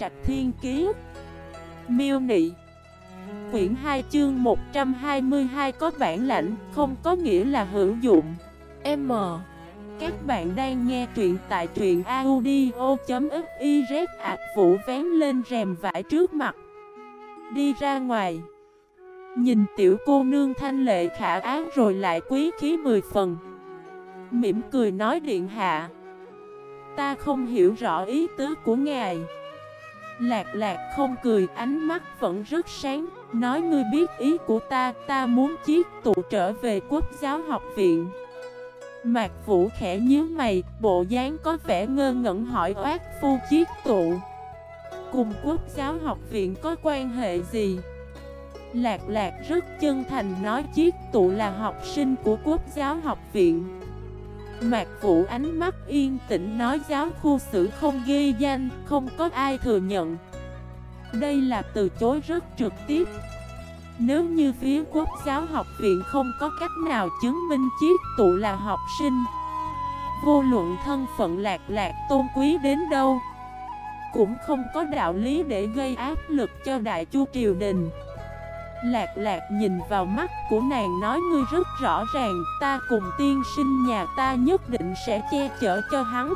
Trạch Thiên Kiế Miêu Nị. Quyển 2 chương 122 có bản lãnh không có nghĩa là hữu dụng. M. Các bạn đang nghe truyện tại truyện audio.xyz ạc vũ vén lên rèm vải trước mặt. Đi ra ngoài. Nhìn tiểu cô nương thanh lệ khả ác rồi lại quý khí mười phần. Mỉm cười nói điện hạ. Ta không hiểu rõ ý tứ của ngài. Lạc lạc không cười, ánh mắt vẫn rất sáng. Nói ngươi biết ý của ta Ta muốn chiếc tụ trở về quốc giáo học viện. Mạc Vũ khẽ nhíu mày, Bộ dáng có vẻ ngơ ngẩn hỏi oát, phu chiếc tụ, Cùng quốc giáo học viện có quan hệ gì? Lạc lạc rất chân thành nói chiếc tụ là học sinh của quốc giáo học viện. Mạc Vũ ánh mắt yên tĩnh nói giáo khu xử không ghi danh, không có ai thừa nhận. Đây là từ chối rất trực tiếp. Nếu như phía quốc giáo học viện không có cách nào chứng minh chiếc tụ là học sinh Vô luận thân phận lạc lạc tôn quý đến đâu Cũng không có đạo lý để gây áp lực cho đại chu triều đình. Lạc lạc nhìn vào mắt của nàng nói ngươi rất rõ ràng, Ta cùng tiên sinh nhà ta nhất định sẽ che chở cho hắn.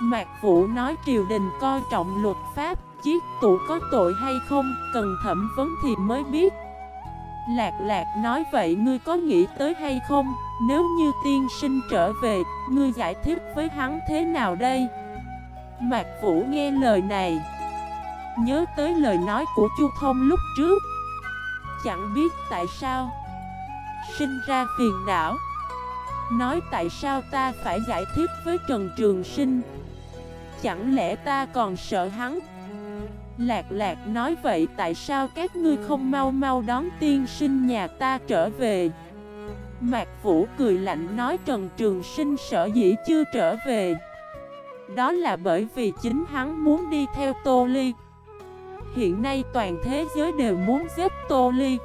Mạc Vũ nói triều đình coi trọng luật pháp, Chiếc tụ có tội hay không, Cần thẩm vấn thì mới biết. Lạc lạc nói vậy ngươi có nghĩ tới hay không? Nếu như tiên sinh trở về, Ngươi giải thích với hắn thế nào đây? Mạc Vũ nghe lời này. Nhớ tới lời nói của Chu Thông lúc trước chẳng biết tại sao. Sinh ra phiền não. Nói tại sao ta phải giải thích với Trần Trường Sinh? Chẳng lẽ ta còn sợ hắn? Lạc lạc nói vậy tại sao các ngươi không mau mau đón tiên sinh nhà ta trở về? Mạc Vũ cười lạnh nói Trần Trường Sinh sợ dĩ chưa trở về. Đó là bởi vì chính hắn muốn đi theo Tô Ly. Hiện nay toàn thế giới đều muốn giết Tô Ly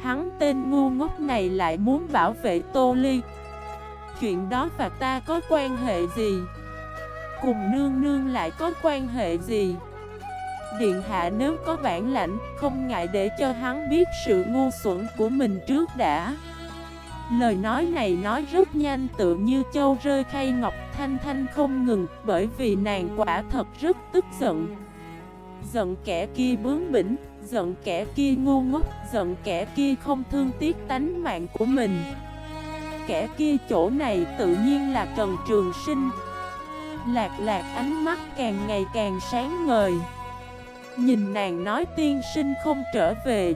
Hắn tên ngu ngốc này lại muốn bảo vệ Tô Ly Chuyện đó và ta có quan hệ gì? Cùng nương nương lại có quan hệ gì? Điện hạ nếu có bản lãnh, Không ngại để cho hắn biết sự ngu xuẩn của mình trước đã Lời nói này nói rất nhanh tự như châu rơi khay ngọc thanh thanh không ngừng, Bởi vì nàng quả thật rất tức giận Giận kẻ kia bướng bỉnh, giận kẻ kia ngu ngốc, giận kẻ kia không thương tiếc tánh mạng của mình. Kẻ kia chỗ này tự nhiên là Trần Trường Sinh. Lạc lạc ánh mắt càng ngày càng sáng ngời. Nhìn nàng nói tiên sinh không trở về.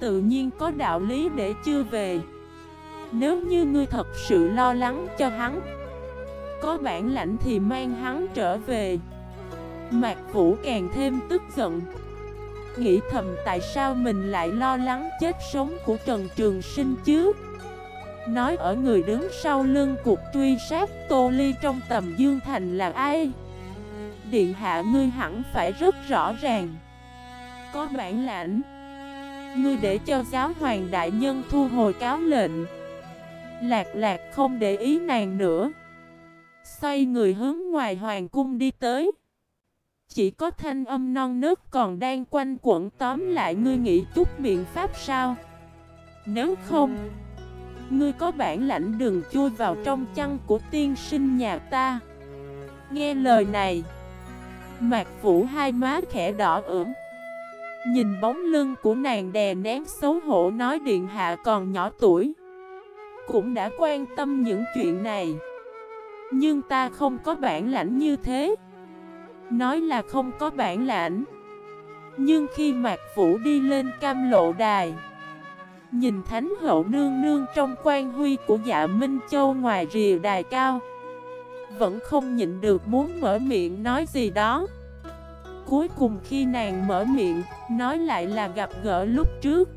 Tự nhiên có đạo lý để chưa về. Nếu như ngươi thật sự lo lắng cho hắn Có bản lãnh thì mang hắn trở về. Mạc Vũ càng thêm tức giận. Nghĩ thầm tại sao mình lại lo lắng chết sống của Trần Trường Sinh chứ? Nói ở người đứng sau lưng cuộc truy sát Tô Ly trong tầm Dương Thành là ai? Điện hạ ngươi hẳn phải rất rõ ràng. Có bản lãnh. Ngươi để cho giáo hoàng đại nhân thu hồi cáo lệnh. Lạc lạc không để ý nàng nữa. Xoay người hướng ngoài hoàng cung đi tới chỉ có thanh âm non nớt còn đang quanh quẩn. Tóm lại ngươi nghĩ chút biện pháp sao? Nếu không, Ngươi có bản lãnh đừng chui vào trong chăn của tiên sinh nhà ta. Nghe lời này, Mạc Vũ hai má khẽ đỏ ửng. Nhìn bóng lưng của nàng đè nén xấu hổ nói điện hạ còn nhỏ tuổi, Cũng đã quan tâm những chuyện này. Nhưng ta không có bản lãnh như thế. Nói là không có bản lãnh. Nhưng khi Mạc Vũ đi lên cam lộ đài Nhìn Thánh Hậu Nương Nương trong quan huy của dạ Minh Châu ngoài rìa đài cao Vẫn không nhịn được muốn mở miệng nói gì đó. Cuối cùng khi nàng mở miệng, nói lại là gặp gỡ lúc trước.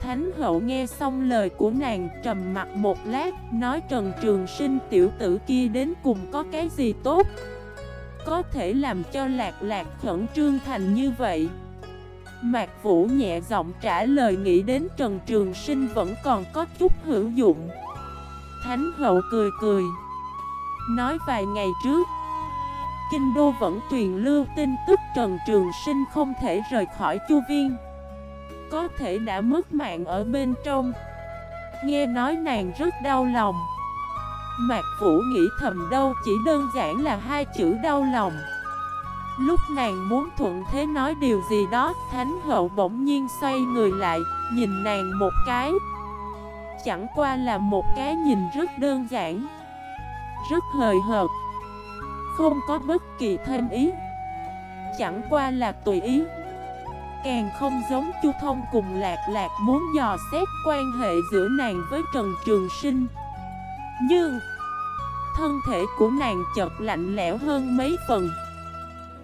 Thánh hậu nghe xong lời của nàng trầm mặt một lát Nói Trần Trường Sinh tiểu tử kia đến cùng có cái gì tốt? Có thể làm cho lạc lạc khẩn trương thành như vậy. Mạc Vũ nhẹ giọng trả lời nghĩ đến Trần Trường Sinh vẫn còn có chút hữu dụng. Thánh hậu cười cười. Nói vài ngày trước, kinh đô vẫn truyền lưu tin tức Trần Trường Sinh không thể rời khỏi chu viên. Có thể đã mất mạng ở bên trong. Nghe nói nàng rất đau lòng. Mạc Vũ nghĩ thầm đâu, chỉ đơn giản là hai chữ đau lòng. Lúc nàng muốn thuận thế nói điều gì đó, Thánh hậu bỗng nhiên xoay người lại, Nhìn nàng một cái. Chẳng qua là một cái nhìn rất đơn giản, Rất hời hợt, Không có bất kỳ thêm ý. Chẳng qua là tùy ý. Càng không giống Chu Thông cùng Lạc Lạc muốn dò xét quan hệ giữa nàng với Trần Trường Sinh. Nhưng, Thân thể của nàng chợt lạnh lẽo hơn mấy phần.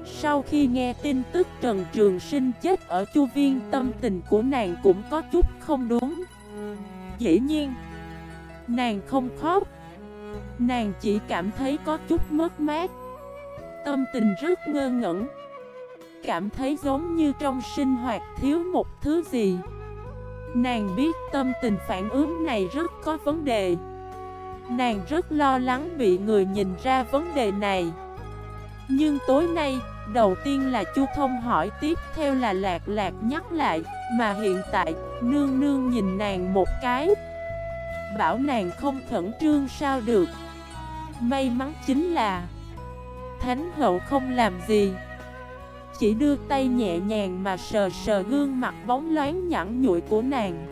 Sau khi nghe tin tức Trần Trường Sinh chết ở Chu Viên, Tâm tình của nàng cũng có chút không đúng. Dĩ nhiên, Nàng không khóc. Nàng chỉ cảm thấy có chút mất mát. Tâm tình rất ngơ ngẩn. Cảm thấy giống như trong sinh hoạt thiếu một thứ gì. Nàng biết tâm tình phản ứng này rất có vấn đề. Nàng rất lo lắng bị người nhìn ra vấn đề này. Nhưng tối nay, đầu tiên là Chu Thông hỏi tiếp theo là Lạc Lạc nhắc lại Mà hiện tại, nương nương nhìn nàng một cái. Bảo nàng không khẩn trương sao được. May mắn chính là Thánh hậu không làm gì. Chỉ đưa tay nhẹ nhàng mà sờ sờ gương mặt bóng loáng nhẵn nhụi của nàng.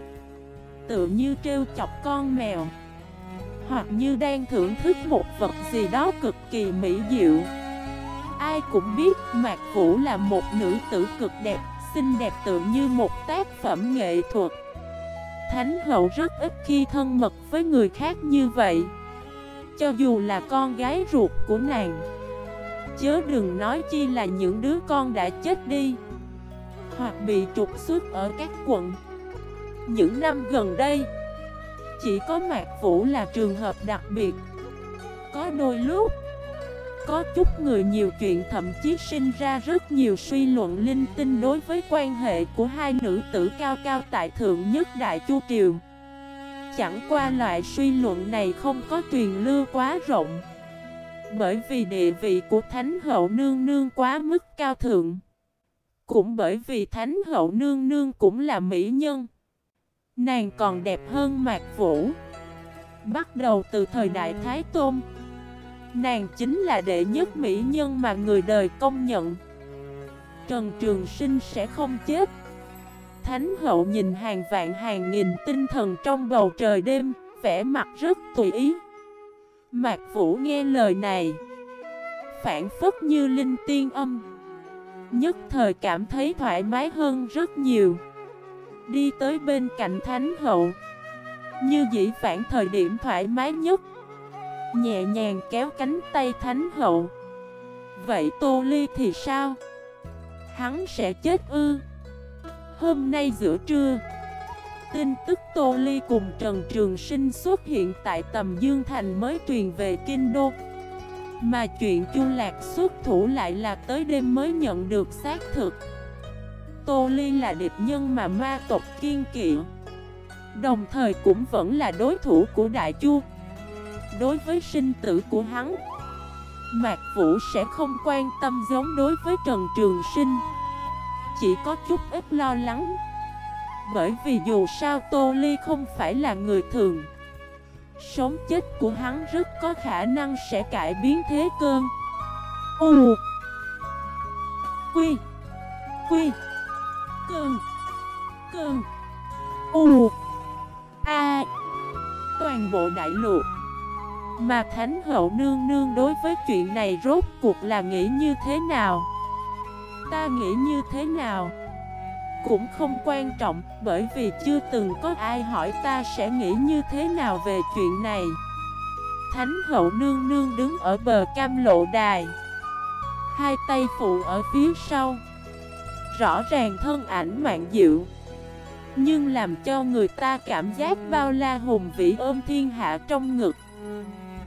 Tựa như trêu chọc con mèo hoặc như đang thưởng thức một vật gì đó cực kỳ mỹ diệu. Ai cũng biết Mạc Vũ là một nữ tử cực đẹp, Xinh đẹp tự như một tác phẩm nghệ thuật. Thánh hậu rất ít khi thân mật với người khác như vậy. Cho dù là con gái ruột của nàng, Chớ đừng nói chi là những đứa con đã chết đi, Hoặc bị trục xuất ở các quận. Những năm gần đây chỉ có Mạc Vũ là trường hợp đặc biệt. Có đôi lúc, Có chút người nhiều chuyện thậm chí sinh ra rất nhiều suy luận linh tinh đối với quan hệ của hai nữ tử cao cao tại thượng nhất Đại Chu Triều. Chẳng qua loại suy luận này không có truyền lưu quá rộng, Bởi vì địa vị của Thánh Hậu Nương Nương quá mức cao thượng. Cũng bởi vì Thánh Hậu Nương Nương cũng là mỹ nhân. Nàng còn đẹp hơn Mạc Vũ. Bắt đầu từ thời đại Thái Tôn. Nàng chính là đệ nhất mỹ nhân mà người đời công nhận. Trần Trường Sinh sẽ không chết. Thánh hậu nhìn hàng vạn hàng nghìn tinh thần trong bầu trời đêm, vẻ mặt rất tùy ý. Mạc Vũ nghe lời này, Phản phất như linh tiên âm. Nhất thời cảm thấy thoải mái hơn rất nhiều. Đi tới bên cạnh Thánh Hậu. Như dĩ phản thời điểm thoải mái nhất. Nhẹ nhàng kéo cánh tay Thánh Hậu. Vậy Tô Ly thì sao? Hắn sẽ chết ư? Hôm nay giữa trưa, Tin tức Tô Ly cùng Trần Trường Sinh xuất hiện tại tầm Dương Thành mới truyền về Kinh Đô. Mà chuyện Chu Lạc xuất thủ lại là tới đêm mới nhận được xác thực. Tô Ly là địch nhân mà ma tộc kiên kỵ. Đồng thời cũng vẫn là đối thủ của Đại Chu. Đối với sinh tử của hắn, Mạc Vũ sẽ không quan tâm giống đối với Trần Trường Sinh. Chỉ có chút ít lo lắng. Bởi vì dù sao Tô Ly không phải là người thường, Sống chết của hắn rất có khả năng sẽ cải biến thế cơn U, Quy Quy. Cơn Cơn U. A. Toàn bộ đại lục Mà Thánh Hậu Nương Nương đối với chuyện này rốt cuộc là nghĩ như thế nào? Ta nghĩ như thế nào? Cũng không quan trọng Bởi vì chưa từng có ai hỏi ta sẽ nghĩ như thế nào về chuyện này. Thánh Hậu Nương Nương đứng ở bờ cam lộ đài. Hai tay phụ ở phía sau Rõ ràng thân ảnh mạng diệu, Nhưng làm cho người ta cảm giác bao la hùng vĩ ôm thiên hạ trong ngực.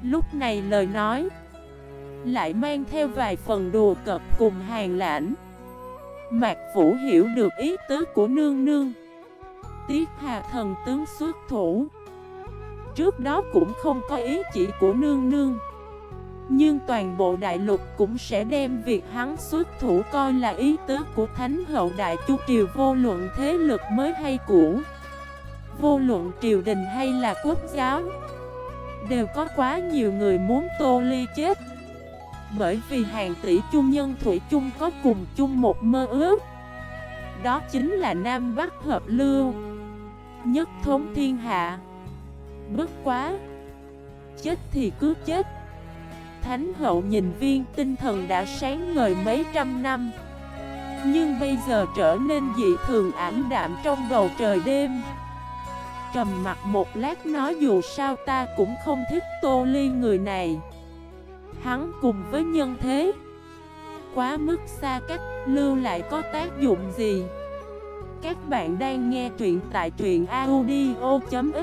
Lúc này lời nói Lại mang theo vài phần đùa cợt cùng hàng lãnh. Mạc Vũ hiểu được ý tứ của nương nương. Tiết hà thần tướng xuất thủ. Trước đó cũng không có ý chỉ của nương nương. Nhưng toàn bộ đại lục cũng sẽ đem việc hắn xuất thủ coi là ý tứ của Thánh hậu Đại Chu Triều vô luận thế lực mới hay cũ. Vô luận triều đình hay là quốc giáo, Đều có quá nhiều người muốn Tô Ly chết. Bởi vì hàng tỷ chung nhân Thủy chung có cùng chung một mơ ước. Đó chính là Nam Bắc Hợp Lưu, Nhất thống thiên hạ. Bất quá, Chết thì cứ chết. Thánh hậu nhìn viên tinh thần đã sáng ngời mấy trăm năm. Nhưng bây giờ trở nên dị thường ảm đạm trong bầu trời đêm. Trầm mặt một lát nói dù sao ta cũng không thích tô ly người này. Hắn cùng với nhân thế. Quá mức xa cách, lưu lại có tác dụng gì? Các bạn đang nghe truyện tại truyện audio.fif